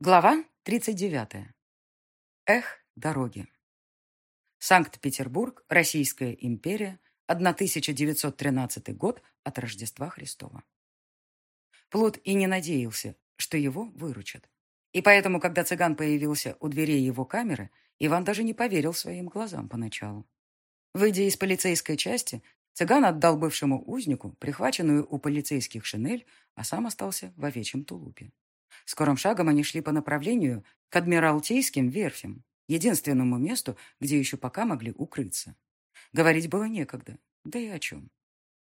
Глава 39. Эх, дороги. Санкт-Петербург, Российская империя, 1913 год от Рождества Христова. Плут и не надеялся, что его выручат. И поэтому, когда цыган появился у дверей его камеры, Иван даже не поверил своим глазам поначалу. Выйдя из полицейской части, цыган отдал бывшему узнику прихваченную у полицейских шинель, а сам остался в овечьем тулупе. Скорым шагом они шли по направлению к Адмиралтейским верфям, единственному месту, где еще пока могли укрыться. Говорить было некогда, да и о чем.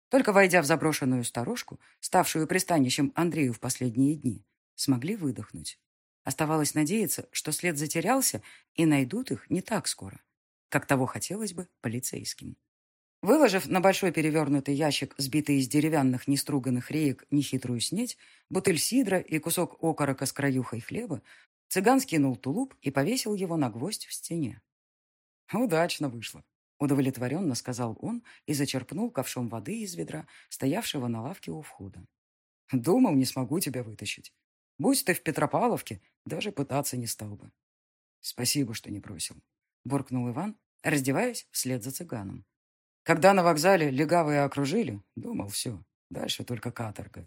Только войдя в заброшенную сторожку, ставшую пристанищем Андрею в последние дни, смогли выдохнуть. Оставалось надеяться, что след затерялся, и найдут их не так скоро, как того хотелось бы полицейским. Выложив на большой перевернутый ящик, сбитый из деревянных неструганных реек, нехитрую снеть, бутыль сидра и кусок окорока с краюхой хлеба, цыган скинул тулуп и повесил его на гвоздь в стене. «Удачно вышло», — удовлетворенно сказал он и зачерпнул ковшом воды из ведра, стоявшего на лавке у входа. «Думал, не смогу тебя вытащить. Будь ты в Петропавловке, даже пытаться не стал бы». «Спасибо, что не бросил», — буркнул Иван, раздеваясь вслед за цыганом. Когда на вокзале легавые окружили, думал, все, дальше только каторга.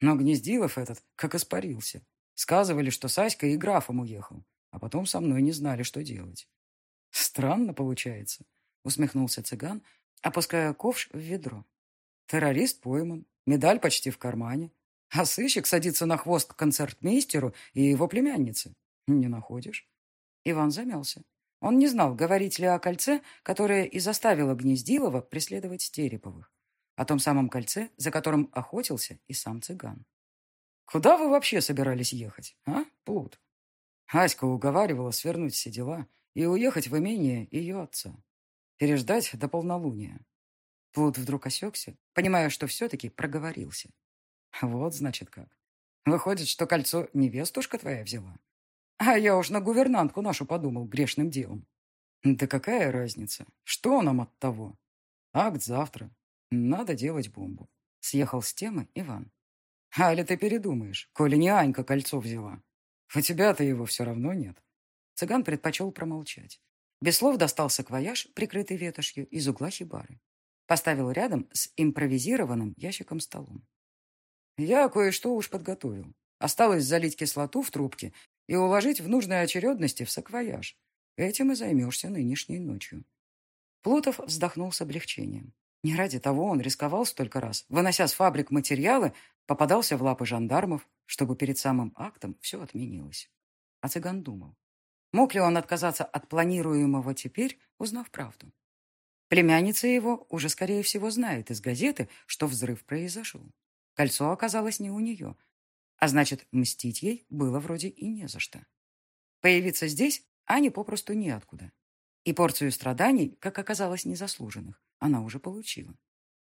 Но Гнездилов этот как испарился. Сказывали, что Саська и графом уехал, а потом со мной не знали, что делать. Странно получается, усмехнулся цыган, опуская ковш в ведро. Террорист пойман, медаль почти в кармане, а сыщик садится на хвост к концертмейстеру и его племяннице. Не находишь? Иван замялся. Он не знал, говорить ли о кольце, которое и заставило Гнездилова преследовать Стереповых. О том самом кольце, за которым охотился и сам цыган. «Куда вы вообще собирались ехать, а, Плут?» Аська уговаривала свернуть все дела и уехать в имение ее отца. Переждать до полнолуния. Плут вдруг осекся, понимая, что все-таки проговорился. «Вот, значит, как. Выходит, что кольцо невестушка твоя взяла?» А я уж на гувернантку нашу подумал грешным делом. Да какая разница? Что нам от того? Акт завтра. Надо делать бомбу. Съехал с темы Иван. Али ты передумаешь, коли не Анька кольцо взяла. У тебя-то его все равно нет. Цыган предпочел промолчать. Без слов достал саквояж, прикрытый ветошью, из угла хибары. Поставил рядом с импровизированным ящиком столом. Я кое-что уж подготовил. Осталось залить кислоту в трубке и уложить в нужной очередности в саквояж. Этим и займешься нынешней ночью. Плутов вздохнул с облегчением. Не ради того он рисковал столько раз, вынося с фабрик материалы, попадался в лапы жандармов, чтобы перед самым актом все отменилось. А цыган думал, мог ли он отказаться от планируемого теперь, узнав правду. Племянница его уже, скорее всего, знает из газеты, что взрыв произошел. Кольцо оказалось не у нее, а значит, мстить ей было вроде и не за что. Появиться здесь Ане попросту неоткуда. И порцию страданий, как оказалось, незаслуженных, она уже получила.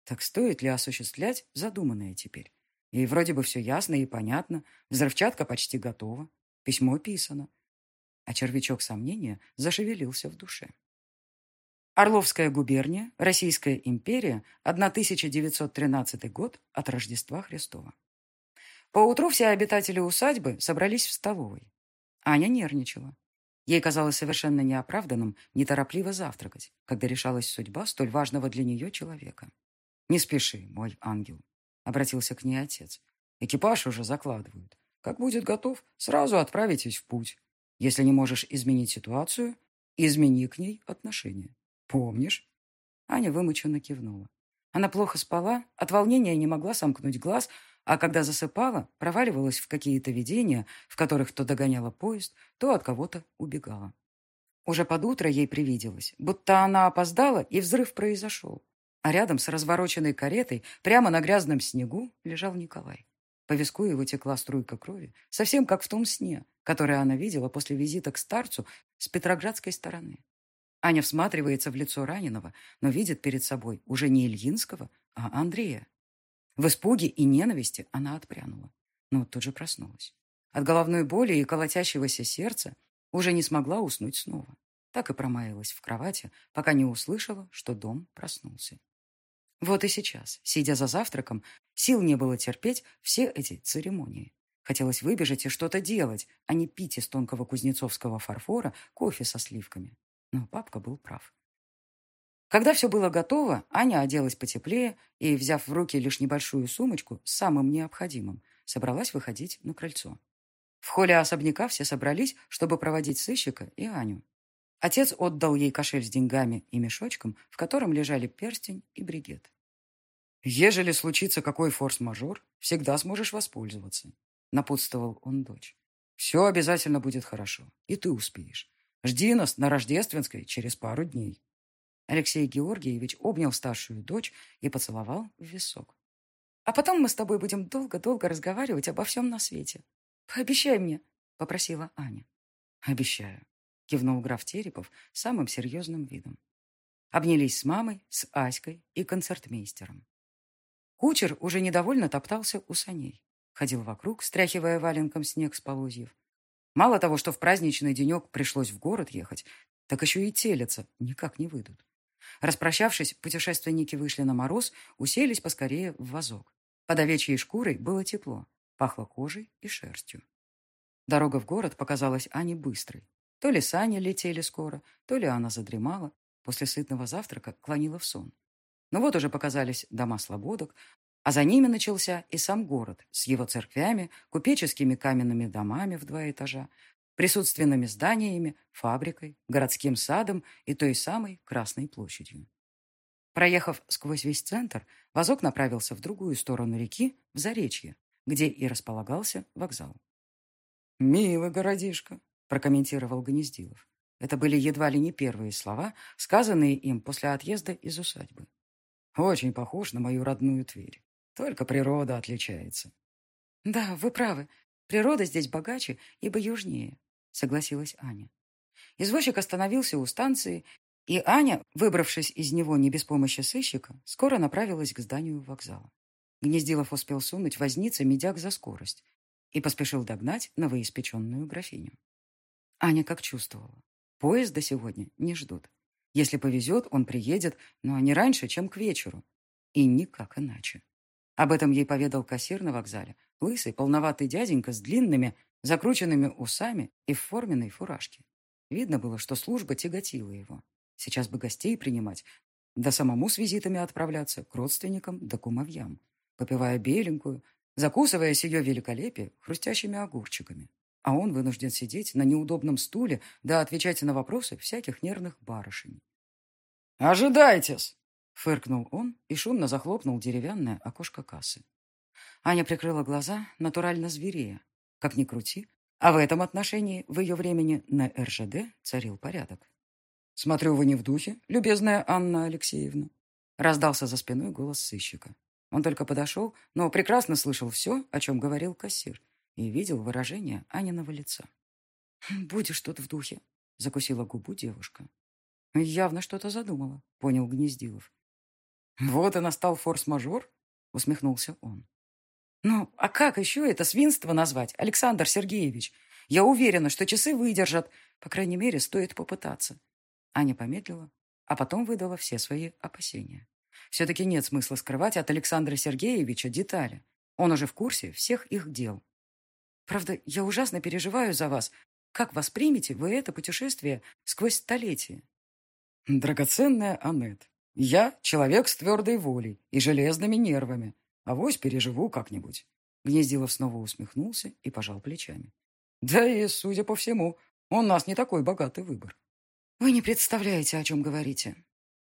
Так стоит ли осуществлять задуманное теперь? И вроде бы все ясно и понятно, взрывчатка почти готова, письмо писано. А червячок сомнения зашевелился в душе. Орловская губерния, Российская империя, 1913 год от Рождества Христова. Поутру все обитатели усадьбы собрались в столовой. Аня нервничала. Ей казалось совершенно неоправданным неторопливо завтракать, когда решалась судьба столь важного для нее человека. «Не спеши, мой ангел», — обратился к ней отец. «Экипаж уже закладывают. Как будет готов, сразу отправитесь в путь. Если не можешь изменить ситуацию, измени к ней отношение. Помнишь?» Аня вымученно кивнула. Она плохо спала, от волнения не могла сомкнуть глаз, а когда засыпала, проваливалась в какие-то видения, в которых то догоняла поезд, то от кого-то убегала. Уже под утро ей привиделось, будто она опоздала, и взрыв произошел. А рядом с развороченной каретой, прямо на грязном снегу, лежал Николай. По виску его текла струйка крови, совсем как в том сне, который она видела после визита к старцу с петроградской стороны. Аня всматривается в лицо раненого, но видит перед собой уже не Ильинского, а Андрея. В испуге и ненависти она отпрянула, но тут же проснулась. От головной боли и колотящегося сердца уже не смогла уснуть снова. Так и промаялась в кровати, пока не услышала, что дом проснулся. Вот и сейчас, сидя за завтраком, сил не было терпеть все эти церемонии. Хотелось выбежать и что-то делать, а не пить из тонкого кузнецовского фарфора кофе со сливками. Но папка был прав. Когда все было готово, Аня оделась потеплее и, взяв в руки лишь небольшую сумочку с самым необходимым, собралась выходить на крыльцо. В холле особняка все собрались, чтобы проводить сыщика и Аню. Отец отдал ей кошель с деньгами и мешочком, в котором лежали перстень и бригет. «Ежели случится какой форс-мажор, всегда сможешь воспользоваться», — напутствовал он дочь. «Все обязательно будет хорошо, и ты успеешь. Жди нас на Рождественской через пару дней». Алексей Георгиевич обнял старшую дочь и поцеловал в висок. «А потом мы с тобой будем долго-долго разговаривать обо всем на свете. Пообещай мне», — попросила Аня. «Обещаю», — кивнул граф Терепов самым серьезным видом. Обнялись с мамой, с Аськой и концертмейстером. Кучер уже недовольно топтался у саней. Ходил вокруг, стряхивая валенком снег с полозьев. Мало того, что в праздничный денек пришлось в город ехать, так еще и телятся никак не выйдут. Распрощавшись, путешественники вышли на мороз, уселись поскорее в вазок. Под овечьей шкурой было тепло, пахло кожей и шерстью. Дорога в город показалась Ане быстрой. То ли сани летели скоро, то ли она задремала, после сытного завтрака клонила в сон. Но вот уже показались дома слободок, а за ними начался и сам город с его церквями, купеческими каменными домами в два этажа, присутственными зданиями, фабрикой, городским садом и той самой Красной площадью. Проехав сквозь весь центр, вазок направился в другую сторону реки, в Заречье, где и располагался вокзал. «Милый городишко», — прокомментировал Гнездилов. Это были едва ли не первые слова, сказанные им после отъезда из усадьбы. Очень похож на мою родную Тверь. Только природа отличается. Да, вы правы. Природа здесь богаче, ибо южнее, согласилась Аня. Извозчик остановился у станции, и Аня, выбравшись из него не без помощи сыщика, скоро направилась к зданию вокзала. Гнездилов успел сунуть вознице медяк за скорость и поспешил догнать новоиспеченную графиню. Аня как чувствовала. Поезда сегодня не ждут. Если повезет, он приедет, но не раньше, чем к вечеру. И никак иначе. Об этом ей поведал кассир на вокзале. Лысый, полноватый дяденька с длинными, закрученными усами и в форменной фуражке. Видно было, что служба тяготила его. Сейчас бы гостей принимать, да самому с визитами отправляться к родственникам да кумовьям, попивая беленькую, закусывая ее великолепие хрустящими огурчиками а он вынужден сидеть на неудобном стуле да отвечать на вопросы всяких нервных барышень. «Ожидайтесь!» — фыркнул он и шумно захлопнул деревянное окошко кассы. Аня прикрыла глаза, натурально зверея. Как ни крути, а в этом отношении в ее времени на РЖД царил порядок. «Смотрю, вы не в духе, любезная Анна Алексеевна», — раздался за спиной голос сыщика. Он только подошел, но прекрасно слышал все, о чем говорил кассир, и видел выражение Аниного лица. «Хм, «Будешь тут в духе», — закусила губу девушка. «Явно что-то задумала», — понял Гнездилов. «Вот и настал форс-мажор», — усмехнулся он. «Ну, а как еще это свинство назвать, Александр Сергеевич? Я уверена, что часы выдержат. По крайней мере, стоит попытаться». Аня помедлила, а потом выдала все свои опасения. Все-таки нет смысла скрывать от Александра Сергеевича детали. Он уже в курсе всех их дел. Правда, я ужасно переживаю за вас. Как воспримете вы это путешествие сквозь столетия? Драгоценная Аннет, я человек с твердой волей и железными нервами. Авось переживу как-нибудь. Гнездилов снова усмехнулся и пожал плечами. Да и, судя по всему, у нас не такой богатый выбор. Вы не представляете, о чем говорите,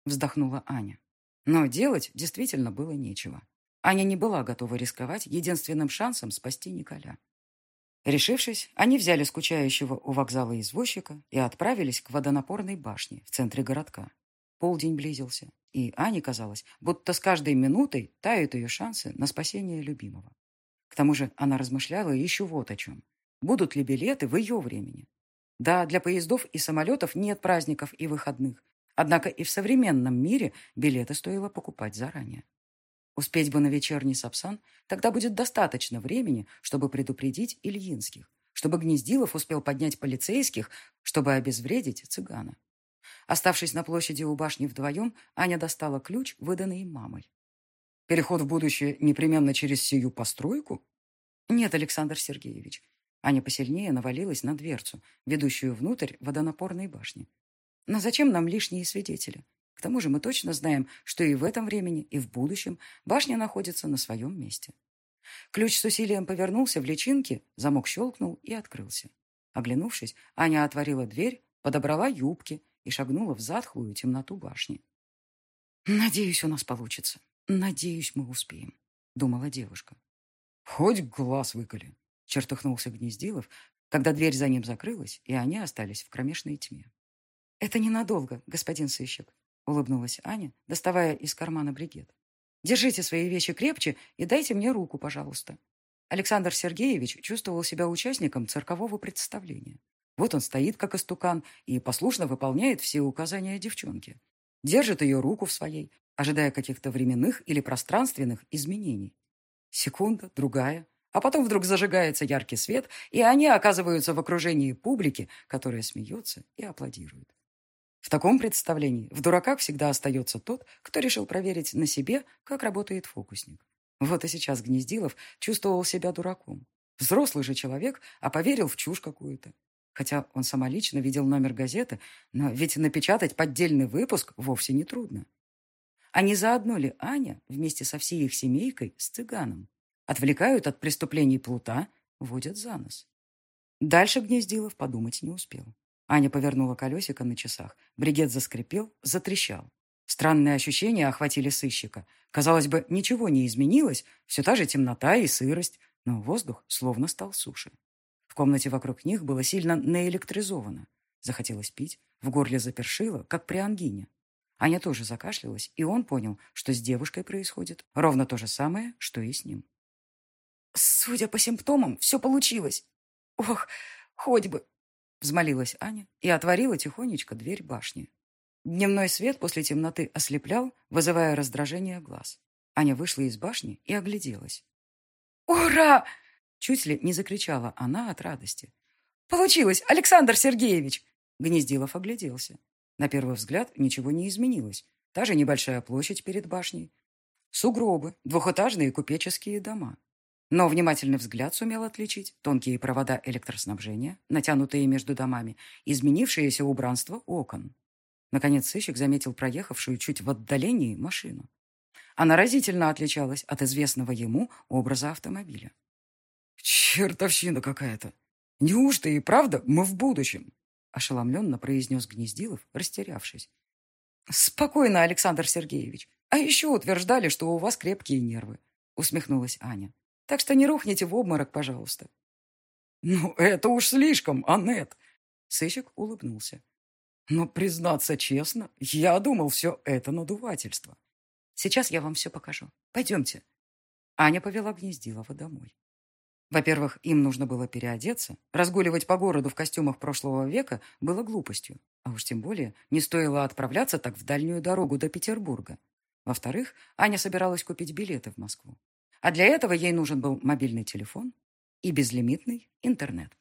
вздохнула Аня. Но делать действительно было нечего. Аня не была готова рисковать единственным шансом спасти Николя. Решившись, они взяли скучающего у вокзала извозчика и отправились к водонапорной башне в центре городка. Полдень близился, и Ане казалось, будто с каждой минутой тают ее шансы на спасение любимого. К тому же она размышляла еще вот о чем. Будут ли билеты в ее времени? Да, для поездов и самолетов нет праздников и выходных, однако и в современном мире билеты стоило покупать заранее. Успеть бы на вечерний сапсан, тогда будет достаточно времени, чтобы предупредить Ильинских, чтобы Гнездилов успел поднять полицейских, чтобы обезвредить цыгана. Оставшись на площади у башни вдвоем, Аня достала ключ, выданный мамой. «Переход в будущее непременно через сию постройку?» Нет, Александр Сергеевич. Аня посильнее навалилась на дверцу, ведущую внутрь водонапорной башни. Но зачем нам лишние свидетели? К тому же мы точно знаем, что и в этом времени, и в будущем башня находится на своем месте. Ключ с усилием повернулся в личинке, замок щелкнул и открылся. Оглянувшись, Аня отворила дверь, подобрала юбки и шагнула в затхлую темноту башни. «Надеюсь, у нас получится. Надеюсь, мы успеем», — думала девушка. «Хоть глаз выколи», — чертыхнулся Гнездилов, когда дверь за ним закрылась, и они остались в кромешной тьме. «Это ненадолго, господин сыщик», — улыбнулась Аня, доставая из кармана бригет. «Держите свои вещи крепче и дайте мне руку, пожалуйста». Александр Сергеевич чувствовал себя участником циркового представления. Вот он стоит, как истукан, и послушно выполняет все указания девчонки. Держит ее руку в своей, ожидая каких-то временных или пространственных изменений. Секунда, другая, а потом вдруг зажигается яркий свет, и они оказываются в окружении публики, которая смеется и аплодирует. В таком представлении в дураках всегда остается тот, кто решил проверить на себе, как работает фокусник. Вот и сейчас Гнездилов чувствовал себя дураком. Взрослый же человек, а поверил в чушь какую-то. Хотя он самолично видел номер газеты, но ведь напечатать поддельный выпуск вовсе не трудно. А не заодно ли Аня вместе со всей их семейкой с цыганом? Отвлекают от преступлений плута, водят за нос. Дальше Гнездилов подумать не успел. Аня повернула колесико на часах. Бригет заскрипел, затрещал. Странные ощущения охватили сыщика. Казалось бы, ничего не изменилось, все та же темнота и сырость, но воздух словно стал суше. В комнате вокруг них было сильно наэлектризовано. Захотелось пить, в горле запершило, как при ангине. Аня тоже закашлялась, и он понял, что с девушкой происходит ровно то же самое, что и с ним. «Судя по симптомам, все получилось. Ох, хоть бы!» Взмолилась Аня и отворила тихонечко дверь башни. Дневной свет после темноты ослеплял, вызывая раздражение глаз. Аня вышла из башни и огляделась. «Ура!» Чуть ли не закричала она от радости. «Получилось, Александр Сергеевич!» Гнездилов огляделся. На первый взгляд ничего не изменилось. Та же небольшая площадь перед башней. Сугробы, двухэтажные купеческие дома. Но внимательный взгляд сумел отличить тонкие провода электроснабжения, натянутые между домами, изменившееся убранство окон. Наконец сыщик заметил проехавшую чуть в отдалении машину. Она разительно отличалась от известного ему образа автомобиля. «Чертовщина какая-то! Неужто и правда мы в будущем?» ошеломленно произнес Гнездилов, растерявшись. «Спокойно, Александр Сергеевич. А еще утверждали, что у вас крепкие нервы», усмехнулась Аня. Так что не рухните в обморок, пожалуйста. Ну, это уж слишком, Аннет. Сыщик улыбнулся. Но, признаться честно, я думал, все это надувательство. Сейчас я вам все покажу. Пойдемте. Аня повела Гнездилова домой. Во-первых, им нужно было переодеться. Разгуливать по городу в костюмах прошлого века было глупостью. А уж тем более не стоило отправляться так в дальнюю дорогу до Петербурга. Во-вторых, Аня собиралась купить билеты в Москву. А для этого ей нужен был мобильный телефон и безлимитный интернет.